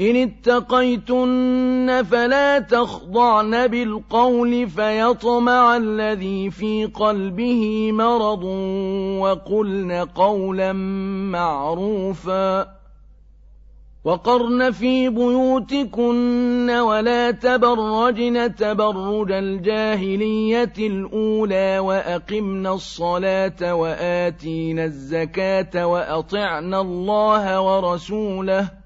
إِنِ اتَّقَيْتُنَّ فَلَا تَخْضَعْنَ بِالْقَوْلِ فَيَطْمَعَ الَّذِي فِي قَلْبِهِ مَرَضٌ وَقُلْنَ قَوْلًا مَّعْرُوفًا وَقَرْنَ فِي بُيُوتِكُنَّ وَلَا تَبَرَّجْنَ تَبَرُّجَ الْجَاهِلِيَّةِ الْأُولَىٰ وَأَقِمْنَ الصَّلَاةَ وَآتِينَ الزَّكَاةَ وَأَطِعْنَ اللَّهَ وَرَسُولَهُ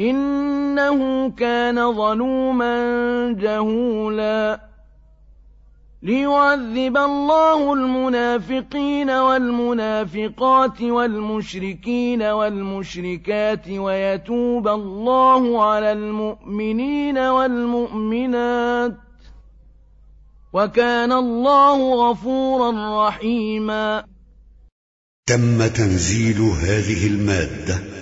إِنَّهُ كَانَ ظَلُومًا جَهُولًا. لِيُعَذِّبَ اللَّهُ الْمُنَافِقِينَ وَالْمُنَافِقَاتِ وَالْمُشْرِكِينَ وَالْمُشْرِكَاتِ وَيَتُوبَ اللَّهُ عَلَى الْمُؤْمِنِينَ وَالْمُؤْمِنَاتِ. وَكَانَ اللَّهُ غَفُورًا رَّحِيمًا. تم تنزيل هذه المادة